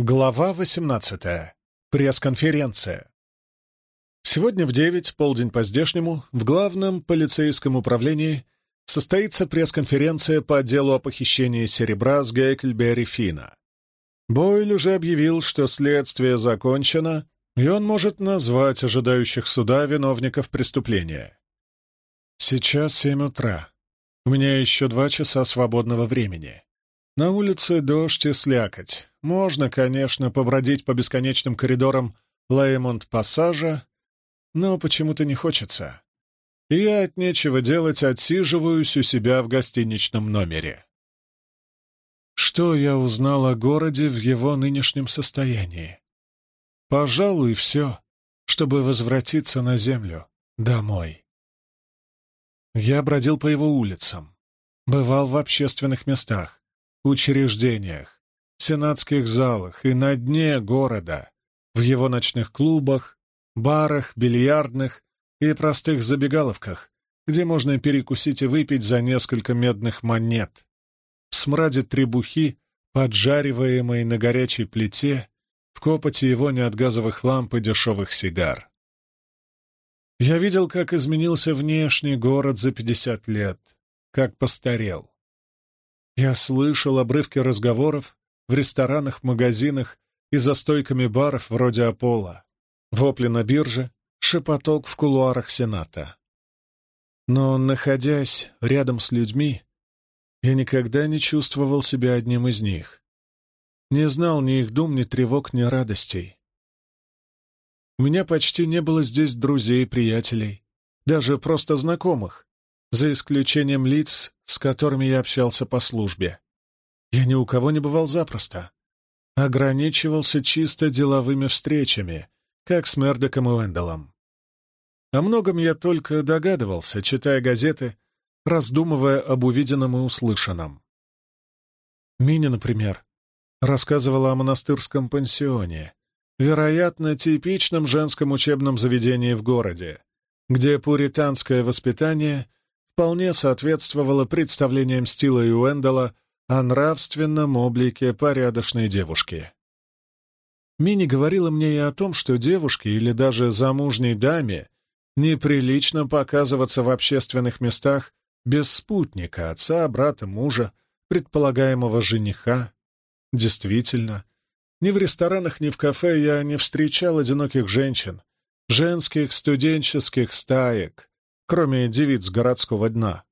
Глава 18. Пресс-конференция. Сегодня в 9, полдень по-здешнему, в главном полицейском управлении состоится пресс-конференция по делу о похищении серебра с Гейкельберри Фина. Бойль уже объявил, что следствие закончено, и он может назвать ожидающих суда виновников преступления. Сейчас семь утра. У меня еще два часа свободного времени. На улице дождь и слякоть. Можно, конечно, побродить по бесконечным коридорам Леймонт-пассажа, но почему-то не хочется. Я от нечего делать отсиживаюсь у себя в гостиничном номере. Что я узнал о городе в его нынешнем состоянии? Пожалуй, все, чтобы возвратиться на землю, домой. Я бродил по его улицам, бывал в общественных местах, учреждениях, сенатских залах и на дне города, в его ночных клубах, барах, бильярдных и простых забегаловках, где можно перекусить и выпить за несколько медных монет. В смраде требухи, поджариваемой на горячей плите, в копоти его не от газовых ламп и дешевых сигар. Я видел, как изменился внешний город за пятьдесят лет, как постарел. Я слышал обрывки разговоров в ресторанах, магазинах и за стойками баров вроде Аполло, вопли на бирже, шепоток в кулуарах Сената. Но, находясь рядом с людьми, я никогда не чувствовал себя одним из них. Не знал ни их дум, ни тревог, ни радостей. У меня почти не было здесь друзей, приятелей, даже просто знакомых, за исключением лиц, с которыми я общался по службе. Я ни у кого не бывал запросто. Ограничивался чисто деловыми встречами, как с Мердоком и Венделом. О многом я только догадывался, читая газеты, раздумывая об увиденном и услышанном. Мини, например, рассказывала о монастырском пансионе, вероятно, типичном женском учебном заведении в городе, где пуританское воспитание вполне соответствовало представлениям Стила и Уэндала о нравственном облике порядочной девушки. Мини говорила мне и о том, что девушке или даже замужней даме неприлично показываться в общественных местах без спутника, отца, брата, мужа, предполагаемого жениха. Действительно, ни в ресторанах, ни в кафе я не встречал одиноких женщин, женских студенческих стаек, кроме девиц городского дна.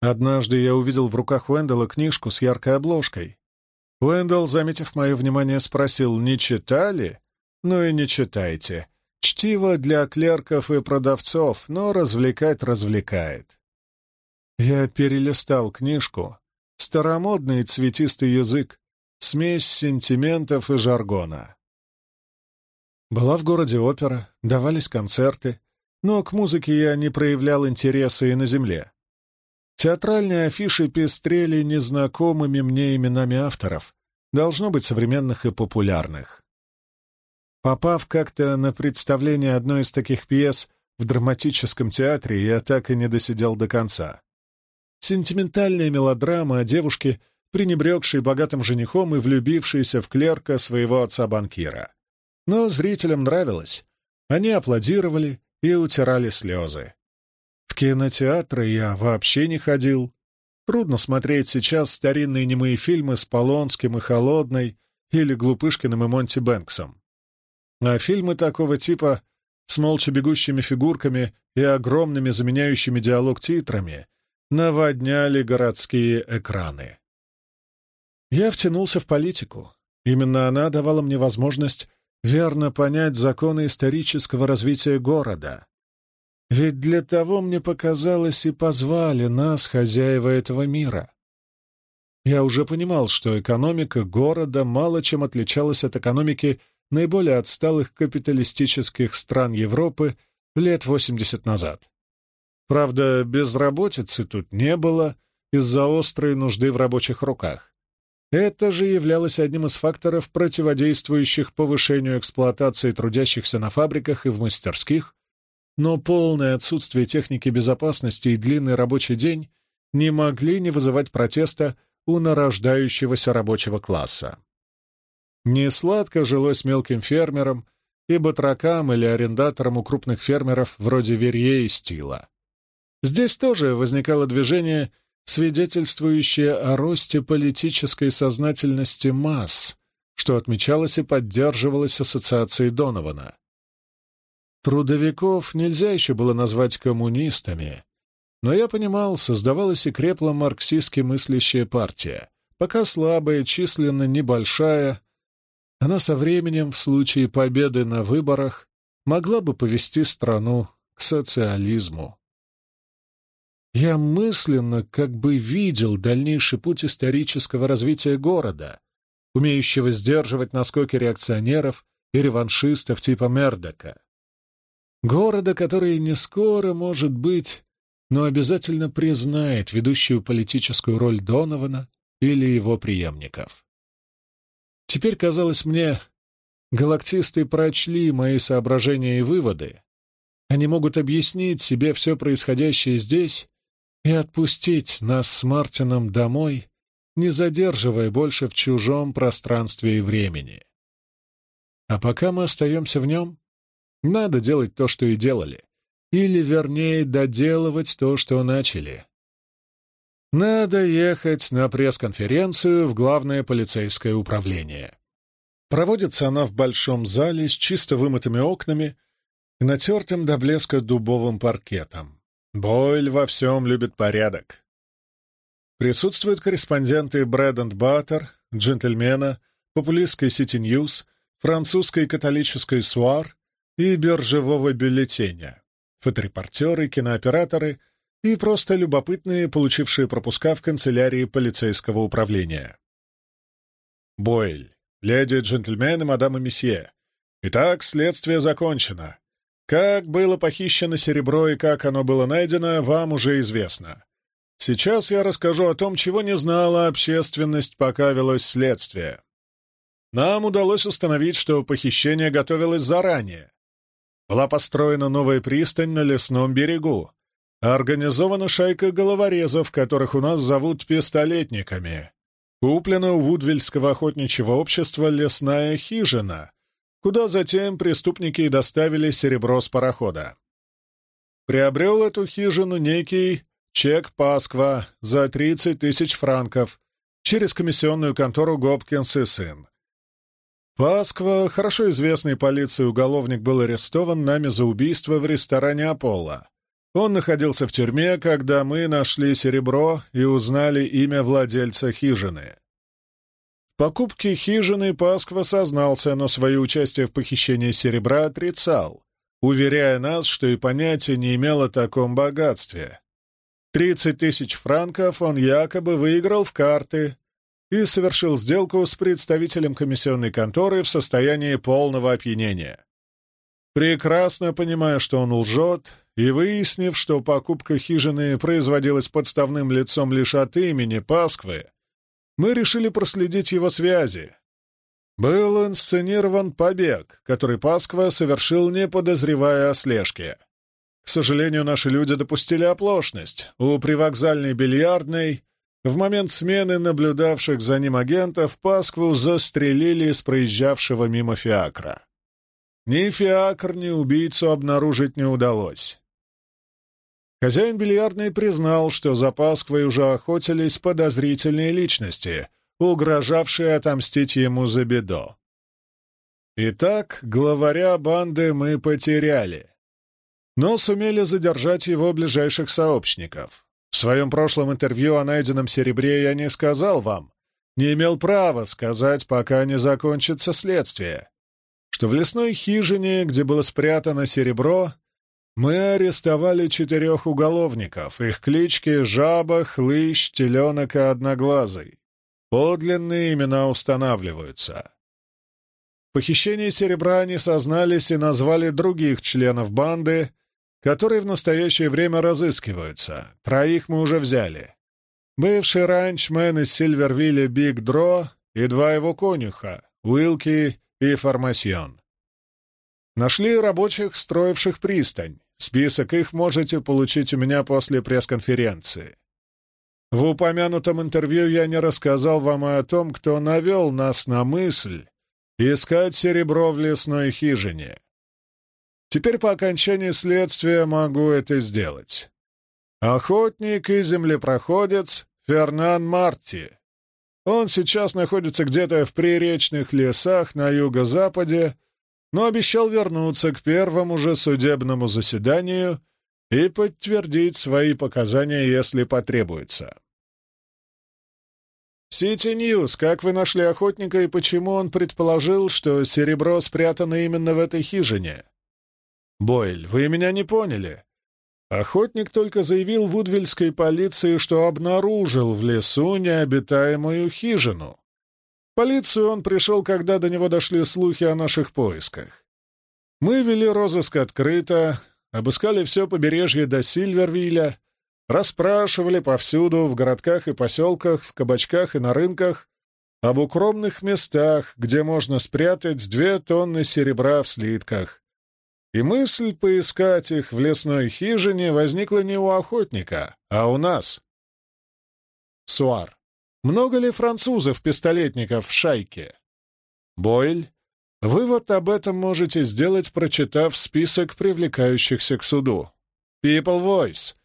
Однажды я увидел в руках Уэндала книжку с яркой обложкой. Уэндалл, заметив мое внимание, спросил, не читали? Ну и не читайте. Чтиво для клерков и продавцов, но развлекать развлекает. Я перелистал книжку. Старомодный цветистый язык, смесь сентиментов и жаргона. Была в городе опера, давались концерты, но к музыке я не проявлял интереса и на земле. Театральные афиши пестрели незнакомыми мне именами авторов, должно быть современных и популярных. Попав как-то на представление одной из таких пьес в драматическом театре, я так и не досидел до конца. Сентиментальная мелодрама о девушке, пренебрегшей богатым женихом и влюбившейся в клерка своего отца-банкира. Но зрителям нравилось. Они аплодировали, и утирали слезы. В кинотеатры я вообще не ходил. Трудно смотреть сейчас старинные немые фильмы с Полонским и Холодной или Глупышкиным и Монти Бэнксом. А фильмы такого типа с молча бегущими фигурками и огромными заменяющими диалог титрами наводняли городские экраны. Я втянулся в политику. Именно она давала мне возможность верно понять законы исторического развития города. Ведь для того мне показалось и позвали нас, хозяева этого мира. Я уже понимал, что экономика города мало чем отличалась от экономики наиболее отсталых капиталистических стран Европы лет 80 назад. Правда, безработицы тут не было из-за острой нужды в рабочих руках. Это же являлось одним из факторов, противодействующих повышению эксплуатации трудящихся на фабриках и в мастерских, но полное отсутствие техники безопасности и длинный рабочий день не могли не вызывать протеста у нарождающегося рабочего класса. Не сладко жилось мелким фермерам и батракам или арендаторам у крупных фермеров вроде Верье и Стила. Здесь тоже возникало движение, свидетельствующее о росте политической сознательности масс, что отмечалось и поддерживалось ассоциацией Донована. Трудовиков нельзя еще было назвать коммунистами, но я понимал, создавалась и крепла марксистски мыслящая партия, пока слабая, численно небольшая, она со временем, в случае победы на выборах, могла бы повести страну к социализму. Я мысленно как бы видел дальнейший путь исторического развития города, умеющего сдерживать наскоки реакционеров и реваншистов типа Мердока. Города, который не скоро, может быть, но обязательно признает ведущую политическую роль Донована или его преемников. Теперь, казалось мне, галактисты прочли мои соображения и выводы. Они могут объяснить себе все происходящее здесь и отпустить нас с Мартином домой, не задерживая больше в чужом пространстве и времени. А пока мы остаемся в нем, надо делать то, что и делали. Или, вернее, доделывать то, что начали. Надо ехать на пресс-конференцию в главное полицейское управление. Проводится она в большом зале с чисто вымытыми окнами и натертым до блеска дубовым паркетом. Бойль во всем любит порядок. Присутствуют корреспонденты Брэд Баттер, джентльмена, популистской City News, французской католической Soir и биржевого бюллетеня, фоторепортеры, кинооператоры и просто любопытные, получившие пропуска в канцелярии полицейского управления. Бойль, леди, джентльмены, мадам и месье. Итак, следствие закончено. Как было похищено серебро и как оно было найдено, вам уже известно. Сейчас я расскажу о том, чего не знала общественность, пока велось следствие. Нам удалось установить, что похищение готовилось заранее. Была построена новая пристань на лесном берегу. Организована шайка головорезов, которых у нас зовут пистолетниками. Куплена у Вудвильского охотничьего общества лесная хижина, куда затем преступники доставили серебро с парохода. Приобрел эту хижину некий Чек Пасква за 30 тысяч франков через комиссионную контору Гопкинс и сын. Пасква, хорошо известный полиции уголовник, был арестован нами за убийство в ресторане «Аполло». Он находился в тюрьме, когда мы нашли серебро и узнали имя владельца хижины. В покупке хижины Пасква сознался, но свое участие в похищении серебра отрицал, уверяя нас, что и понятия не имел о таком богатстве. 30 тысяч франков он якобы выиграл в карты и совершил сделку с представителем комиссионной конторы в состоянии полного опьянения. Прекрасно понимая, что он лжет, и выяснив, что покупка хижины производилась подставным лицом лишь от имени Пасквы, мы решили проследить его связи. Был инсценирован побег, который Пасква совершил, не подозревая о слежке. К сожалению, наши люди допустили оплошность. У привокзальной бильярдной в момент смены наблюдавших за ним агентов Паскву застрелили с проезжавшего мимо фиакра. Ни фиакр, ни убийцу обнаружить не удалось. Хозяин бильярдной признал, что за Пасквой уже охотились подозрительные личности, угрожавшие отомстить ему за бедо. Итак, главаря банды мы потеряли но сумели задержать его ближайших сообщников. В своем прошлом интервью о найденном серебре я не сказал вам, не имел права сказать, пока не закончится следствие, что в лесной хижине, где было спрятано серебро, мы арестовали четырех уголовников, их клички Жаба, Хлыщ, Теленок и Одноглазый. Подлинные имена устанавливаются. Похищение серебра они сознались и назвали других членов банды, которые в настоящее время разыскиваются. Троих мы уже взяли. Бывший ранчмен из Сильвервилля Биг Дро и два его конюха — Уилки и Формасьон. Нашли рабочих, строивших пристань. Список их можете получить у меня после пресс-конференции. В упомянутом интервью я не рассказал вам и о том, кто навел нас на мысль, искать серебро в лесной хижине. Теперь по окончании следствия могу это сделать. Охотник и землепроходец Фернан Марти. Он сейчас находится где-то в приречных лесах на юго-западе, но обещал вернуться к первому же судебному заседанию и подтвердить свои показания, если потребуется. «City News, как вы нашли охотника и почему он предположил, что серебро спрятано именно в этой хижине?» «Бойль, вы меня не поняли. Охотник только заявил в Удвильской полиции, что обнаружил в лесу необитаемую хижину. В полицию он пришел, когда до него дошли слухи о наших поисках. Мы вели розыск открыто, обыскали все побережье до Сильвервилля, расспрашивали повсюду, в городках и поселках, в кабачках и на рынках, об укромных местах, где можно спрятать две тонны серебра в слитках. И мысль поискать их в лесной хижине возникла не у охотника, а у нас. Суар. Много ли французов-пистолетников в шайке? Бойль. Вывод об этом можете сделать, прочитав список привлекающихся к суду. People Voice.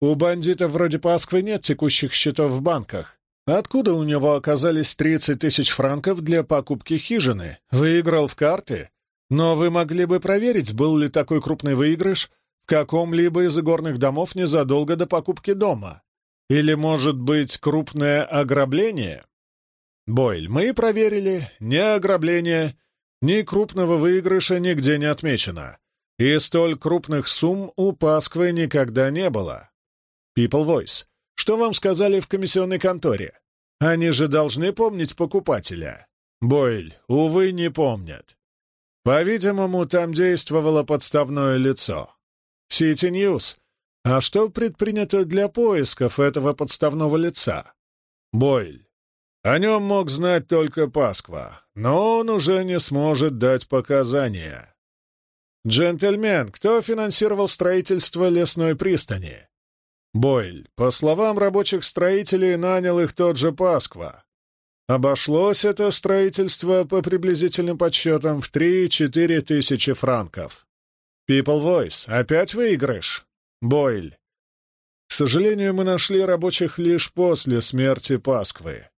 У бандитов вроде Пасквы нет текущих счетов в банках. Откуда у него оказались 30 тысяч франков для покупки хижины? Выиграл в карты? Но вы могли бы проверить, был ли такой крупный выигрыш в каком-либо из игорных домов незадолго до покупки дома. Или, может быть, крупное ограбление? Бойль, мы проверили, ни ограбление, ни крупного выигрыша нигде не отмечено. И столь крупных сумм у Пасквы никогда не было. People Voice, что вам сказали в комиссионной конторе? Они же должны помнить покупателя. Бойль, увы, не помнят. По-видимому, там действовало подставное лицо. City News. А что предпринято для поисков этого подставного лица? Бойль. О нем мог знать только Пасква, но он уже не сможет дать показания. «Джентльмен, кто финансировал строительство лесной пристани?» «Бойль, по словам рабочих строителей, нанял их тот же Пасква. Обошлось это строительство по приблизительным подсчетам в 3-4 тысячи франков. People Voice, опять выигрыш? Бойль. К сожалению, мы нашли рабочих лишь после смерти Пасквы.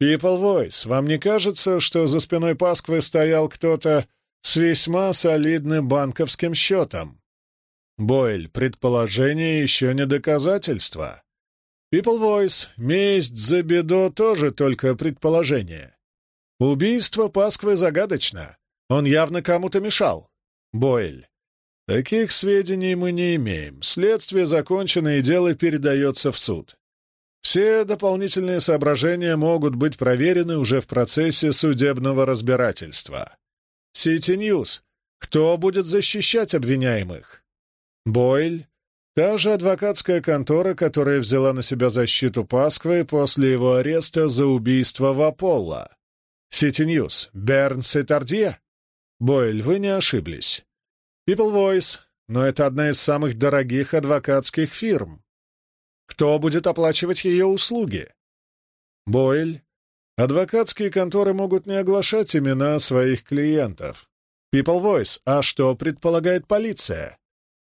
People Voice, вам не кажется, что за спиной Пасквы стоял кто-то с весьма солидным банковским счетом? Бойль, предположение еще не доказательство. People Voice, месть за беду тоже только предположение. Убийство Пасквы загадочно. Он явно кому-то мешал. Бойль. Таких сведений мы не имеем. Следствие закончено, и дело передается в суд. Все дополнительные соображения могут быть проверены уже в процессе судебного разбирательства. City News. Кто будет защищать обвиняемых? Бойль. Та же адвокатская контора, которая взяла на себя защиту Пасквы после его ареста за убийство в Аполло. City News, Бернс и Тардье. Бойль, вы не ошиблись. People Voice, но это одна из самых дорогих адвокатских фирм. Кто будет оплачивать ее услуги? Бойль. Адвокатские конторы могут не оглашать имена своих клиентов. People Voice, а что предполагает полиция?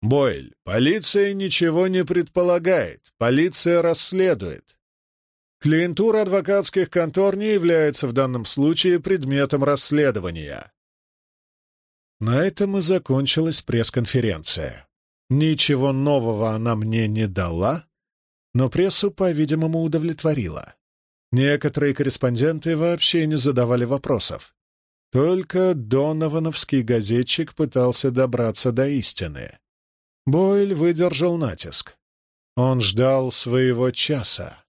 Бойль, полиция ничего не предполагает, полиция расследует. Клиентура адвокатских контор не является в данном случае предметом расследования. На этом и закончилась пресс-конференция. Ничего нового она мне не дала, но прессу, по-видимому, удовлетворила. Некоторые корреспонденты вообще не задавали вопросов. Только Доновановский газетчик пытался добраться до истины. Бойль выдержал натиск. Он ждал своего часа.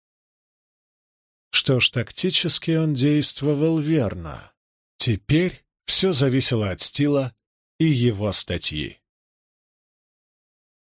Что ж, тактически он действовал верно. Теперь все зависело от стила и его статьи.